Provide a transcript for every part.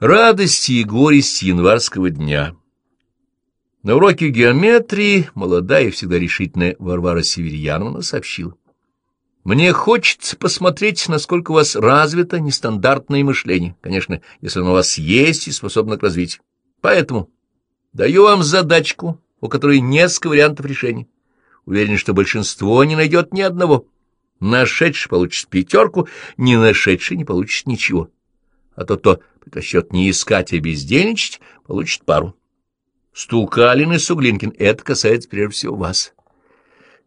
Радости и горести январского дня. На уроке геометрии молодая и всегда решительная Варвара Северьяновна сообщила. «Мне хочется посмотреть, насколько у вас развито нестандартное мышление, конечно, если оно у вас есть и способно к развитию. Поэтому даю вам задачку, у которой несколько вариантов решения. Уверен, что большинство не найдет ни одного. Нашедший получит пятерку, не нашедший не получит ничего. А тот, кто предпочтет не искать, а бездельничать, получит пару. Стукалин и Суглинкин, это касается прежде всего вас.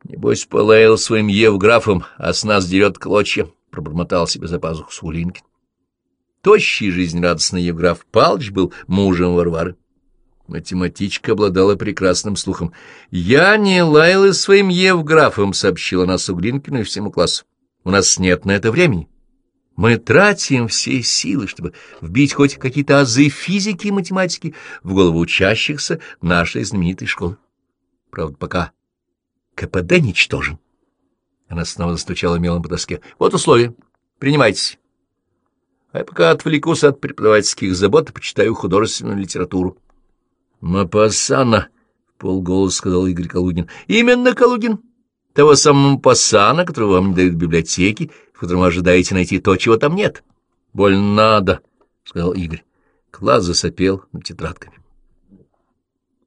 Небось, полаял своим Евграфом, а с нас дерет клочья, — пробормотал себе за пазуху Суглинкин. Тощий жизнерадостный Евграф Палыч был мужем Варвары. Математичка обладала прекрасным слухом. «Я не лаяла своим Евграфом», — сообщила она Суглинкину и всему классу. «У нас нет на это времени. Мы тратим все силы, чтобы вбить хоть какие-то азы физики и математики в голову учащихся нашей знаменитой школы. Правда, пока КПД ничтожен. Она снова застучала мелом по доске. Вот условия. Принимайтесь. А я пока отвлекусь от преподавательских забот и почитаю художественную литературу. Мапассана, — полголоса сказал Игорь Калугин. Именно Калугин. Того самого Мапассана, которого вам не дают в библиотеке, в котором ожидаете найти то, чего там нет. — Больно надо, — сказал Игорь. Класс засопел над тетрадками.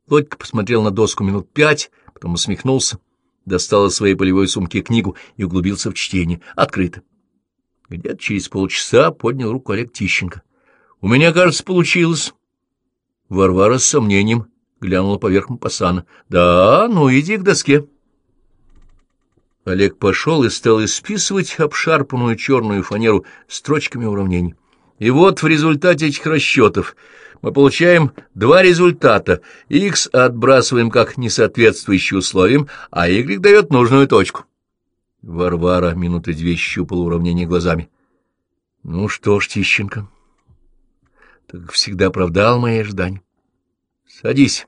Лодька посмотрел на доску минут пять, потом усмехнулся, достал из своей полевой сумки книгу и углубился в чтение. Открыто. Где-то через полчаса поднял руку Олег Тищенко. — У меня, кажется, получилось. Варвара с сомнением глянула поверх Мапасана. — Да, ну иди к доске. Олег пошел и стал исписывать обшарпанную черную фанеру строчками уравнений. И вот в результате этих расчетов мы получаем два результата. X отбрасываем как несоответствующий условиям, а Y дает нужную точку. Варвара минуты две щупала уравнение глазами. — Ну что ж, Тищенко, так всегда оправдал мои ожидания. — Садись.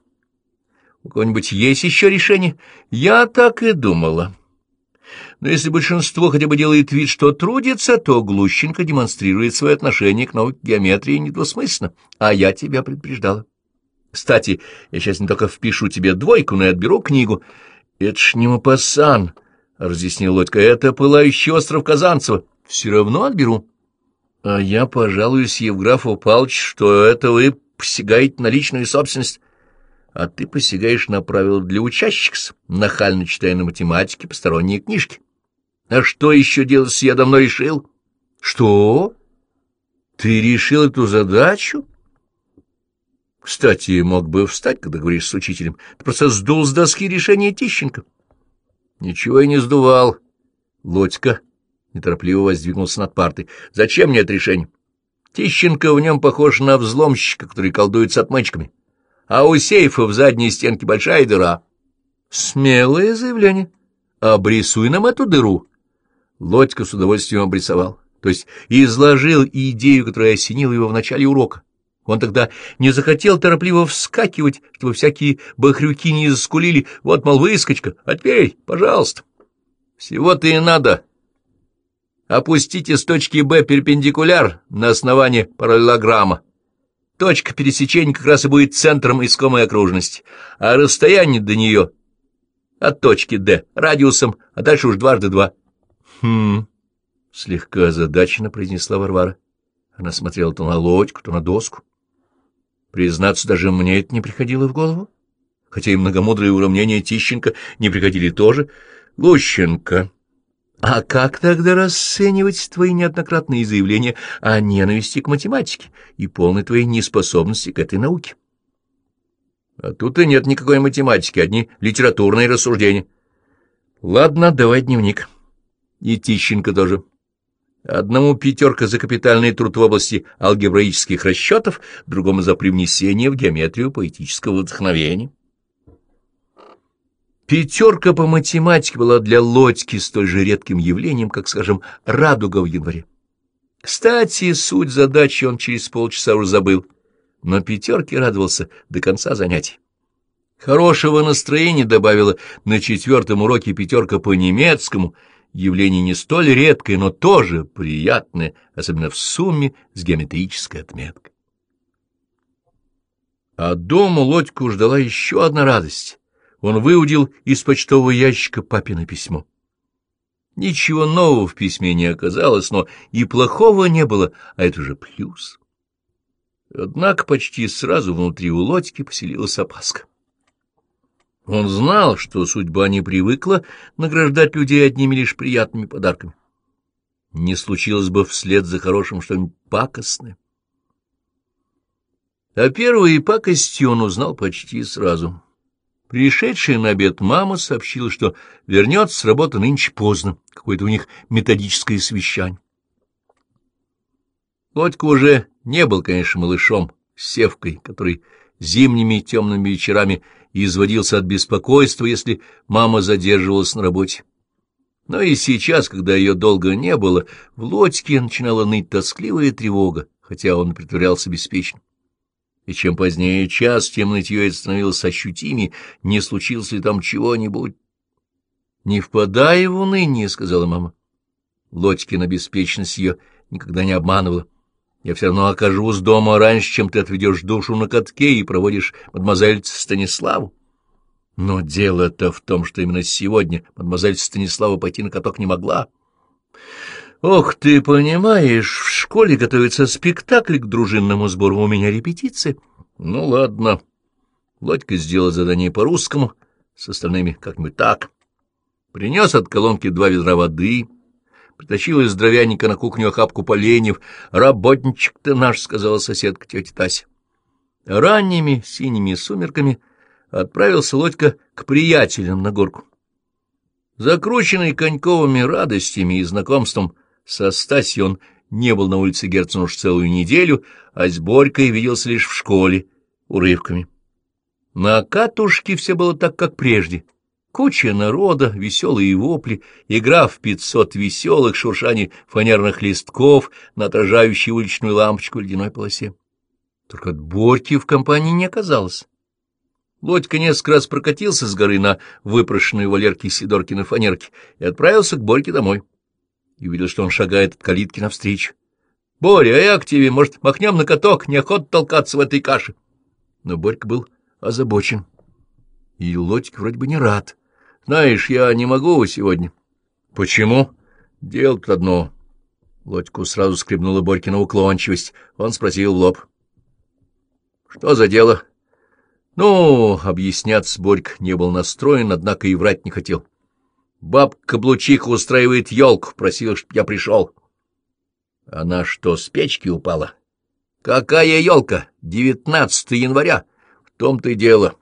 У кого-нибудь есть еще решение? Я так и думала. Но если большинство хотя бы делает вид, что трудится, то Глущенко демонстрирует свое отношение к науке геометрии недвусмысленно, а я тебя предупреждала. Кстати, я сейчас не только впишу тебе двойку, но и отберу книгу. — Это ж не Мапассан, — разъяснил Лодька, — это пылающий остров Казанцева. Все равно отберу. — А я пожалуюсь Евграфу Павловичу, что это вы посягаете на личную собственность а ты посягаешь на правила для учащихся, нахально читая на математике посторонние книжки. А что еще делать, я давно решил? Что? Ты решил эту задачу? Кстати, мог бы встать, когда говоришь с учителем. Ты просто сдул с доски решение Тищенко. Ничего я не сдувал. Лодька неторопливо воздвигнулся над партой. Зачем мне это решение? Тищенко в нем похож на взломщика, который колдует с отмычками а у сейфа в задней стенке большая дыра. Смелое заявление. Обрисуй нам эту дыру. Лодька с удовольствием обрисовал, то есть изложил идею, которая осенила его в начале урока. Он тогда не захотел торопливо вскакивать, чтобы всякие бахрюки не заскулили. Вот, мол, выскочка, а теперь, пожалуйста. Всего-то и надо. Опустите с точки Б перпендикуляр на основании параллелограмма. Точка пересечения как раз и будет центром искомой окружности, а расстояние до нее от точки D радиусом, а дальше уж дважды два. — Хм, — слегка озадаченно произнесла Варвара. Она смотрела то на лодьку, то на доску. Признаться, даже мне это не приходило в голову, хотя и многомудрые уравнения Тищенко не приходили тоже. Лущенко а как тогда расценивать твои неоднократные заявления о ненависти к математике и полной твоей неспособности к этой науке? А тут и нет никакой математики, одни литературные рассуждения. Ладно, давай дневник. И Тищенко тоже. Одному пятерка за капитальный труд в области алгебраических расчетов, другому за привнесение в геометрию поэтического вдохновения. Пятерка по математике была для Лодьки столь же редким явлением, как, скажем, радуга в январе. Кстати, суть задачи он через полчаса уже забыл, но пятерке радовался до конца занятий. Хорошего настроения добавила на четвертом уроке пятерка по немецкому, явление не столь редкое, но тоже приятное, особенно в сумме с геометрической отметкой. А дома Лодьку ждала еще одна радость. Он выудил из почтового ящика папино письмо. Ничего нового в письме не оказалось, но и плохого не было, а это же плюс. Однако почти сразу внутри у Лодьки поселилась опаска. Он знал, что судьба не привыкла награждать людей одними лишь приятными подарками. Не случилось бы вслед за хорошим что-нибудь пакостное. О первой пакости он узнал почти сразу. Пришедшая на обед мама сообщила, что вернется с работы нынче поздно, какое-то у них методическое совещание. Лодька уже не был, конечно, малышом, севкой, который зимними темными вечерами изводился от беспокойства, если мама задерживалась на работе. Но и сейчас, когда ее долго не было, в Лодьке начинала ныть тоскливая тревога, хотя он притворялся беспечным и чем позднее час, тем нытье это становилось ощутимее, не случилось ли там чего-нибудь. — Не впадай в уныние, — сказала мама. Лодькина беспечность ее никогда не обманывала. Я все равно окажусь дома раньше, чем ты отведешь душу на катке и проводишь мадемуазель Станиславу. Но дело-то в том, что именно сегодня мадемуазель Станислава пойти на каток не могла. Ох, ты понимаешь, в школе готовится спектакль к дружинному сбору, у меня репетиции. Ну, ладно. Лодька сделал задание по-русскому, с остальными как-нибудь так. Принес от колонки два ведра воды, притащил из дровяника на кухню охапку поленьев. «Работничек ты наш», — сказала соседка тетя Тася. Ранними синими сумерками отправился Лодька к приятелям на горку. Закрученный коньковыми радостями и знакомством со Стасью он не был на улице Герцена уж целую неделю, а с Борькой виделся лишь в школе, урывками. На катушке все было так, как прежде. Куча народа, веселые вопли, игра в пятьсот веселых, шуршаний фанерных листков на уличную лампочку в ледяной полосе. Только от Борьки в компании не оказалось. Лодька несколько раз прокатился с горы на выпрошенной Валерке Сидоркиной фанерке и отправился к Борьке домой и увидел, что он шагает от калитки навстречу. — Боря, я к тебе, может, махнем на каток, неохота толкаться в этой каше. Но Борька был озабочен. И Лодька вроде бы не рад. — Знаешь, я не могу сегодня. — Почему? — Дело тут одно. Лодьку сразу скребнула Борькина уклончивость. Он спросил в лоб. — Что за дело? — Ну, объясняться Борька не был настроен, однако и врать не хотел. — Бабка-каблучиха устраивает елку, просила, чтоб я пришел. Она что, с печки упала? Какая елка? 19 января. В том-то и дело.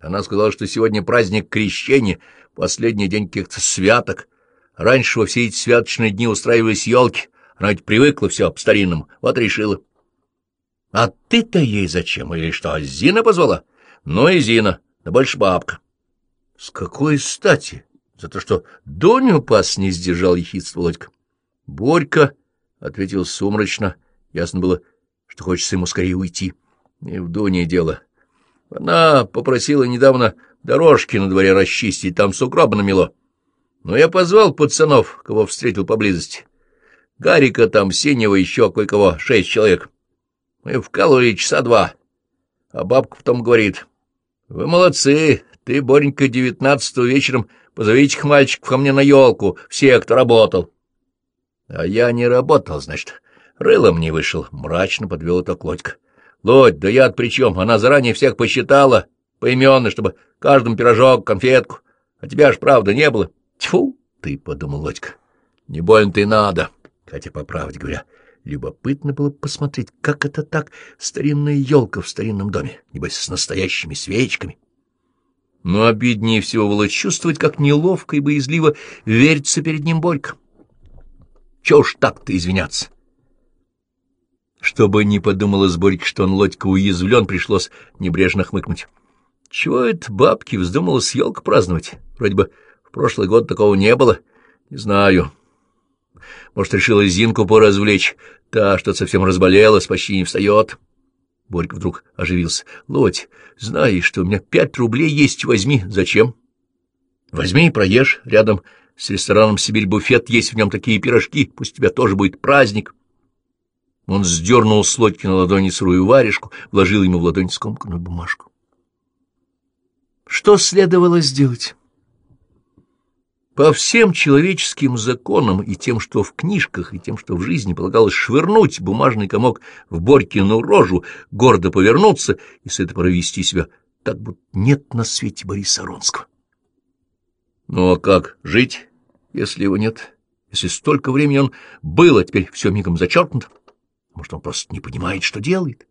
Она сказала, что сегодня праздник крещения, последний день каких-то святок. Раньше во все эти святочные дни устраивались елки. Она ведь привыкла все по-старинному, вот решила. — А ты-то ей зачем? Или что, Зина позвала? — Ну и Зина, да больше бабка. — С какой стати? За то, что Доню пас не сдержал ехидство Лодька. Борька ответил сумрачно. Ясно было, что хочется ему скорее уйти. Не в Доне дело. Она попросила недавно дорожки на дворе расчистить, там сугроб намело. Но я позвал пацанов, кого встретил поблизости. Гарика там, Синего, еще кое-кого, шесть человек. Мы вкалывали часа два. А бабка потом говорит, — Вы молодцы, ты, Боренька, девятнадцатого вечером Позовите-ка мальчиков ко мне на елку, все, кто работал. А я не работал, значит. Рылом не вышел, мрачно подвел это Лодька. Лодь, да я при чем? Она заранее всех посчитала, поименно, чтобы каждому пирожок, конфетку. А тебя ж правда не было. Тьфу, ты, — подумал Лодька, — не больно-то и надо. Хотя, по правде говоря, любопытно было посмотреть, как это так, старинная елка в старинном доме, небось, с настоящими свечками. Но обиднее всего было чувствовать, как неловко и боязливо верится перед ним Борька. Чего ж так-то извиняться? Чтобы не подумала Борька, что он Лодька уязвлен, пришлось небрежно хмыкнуть. Чего это бабки вздумала с елка праздновать? Вроде бы в прошлый год такого не было. Не знаю. Может, решила Зинку поразвлечь. Та, что совсем разболелась, почти не встает. Борька вдруг оживился. — Лодь, знаешь, что у меня пять рублей есть, возьми. Зачем? — Возьми и проешь. Рядом с рестораном «Сибирь-буфет» есть в нем такие пирожки. Пусть у тебя тоже будет праздник. — Он сдернул с лодки на ладони сырую варежку, вложил ему в ладонь скомканную бумажку. Что следовало сделать? По всем человеческим законам и тем, что в книжках, и тем, что в жизни полагалось швырнуть бумажный комок в Борькину рожу, гордо повернуться и с этой поры себя так, будто нет на свете Бориса Ронского. Ну а как жить, если его нет? Если столько времени он был, а теперь все мигом зачеркнуто? Может, он просто не понимает, что делает?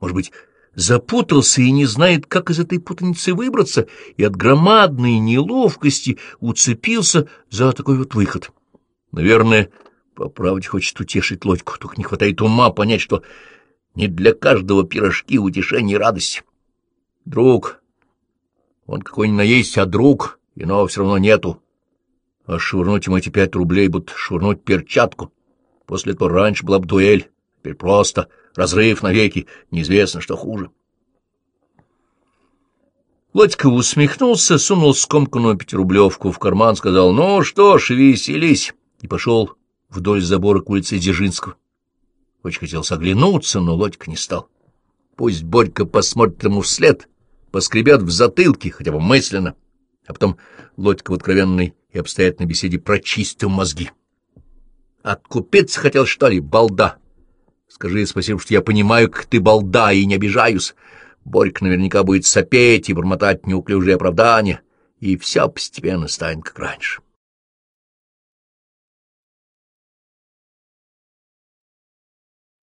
Может быть, запутался и не знает, как из этой путаницы выбраться, и от громадной неловкости уцепился за такой вот выход. Наверное, по правде хочет утешить Лодьку, только не хватает ума понять, что не для каждого пирожки утешение и радость. Друг, он какой ни наесть, а друг, иного все равно нету. А швырнуть ему эти пять рублей, будто швырнуть перчатку. После этого раньше была бы дуэль. Теперь просто разрыв навеки, неизвестно, что хуже. Лодька усмехнулся, сунул скомканную пятирублевку в карман, сказал, «Ну что ж, веселись!» и пошел вдоль забора к улице Дзержинского. Очень хотел соглянуться, но Лодька не стал. Пусть Борька посмотрит ему вслед, поскребет в затылке, хотя бы мысленно, а потом Лодька в откровенной и обстоятельной беседе прочистил мозги. Откупиться хотел, что ли, балда? Скажи спасибо, что я понимаю, как ты балда, и не обижаюсь. Борька наверняка будет сопеть и бормотать неуклюжие оправдания, и все постепенно станет как раньше.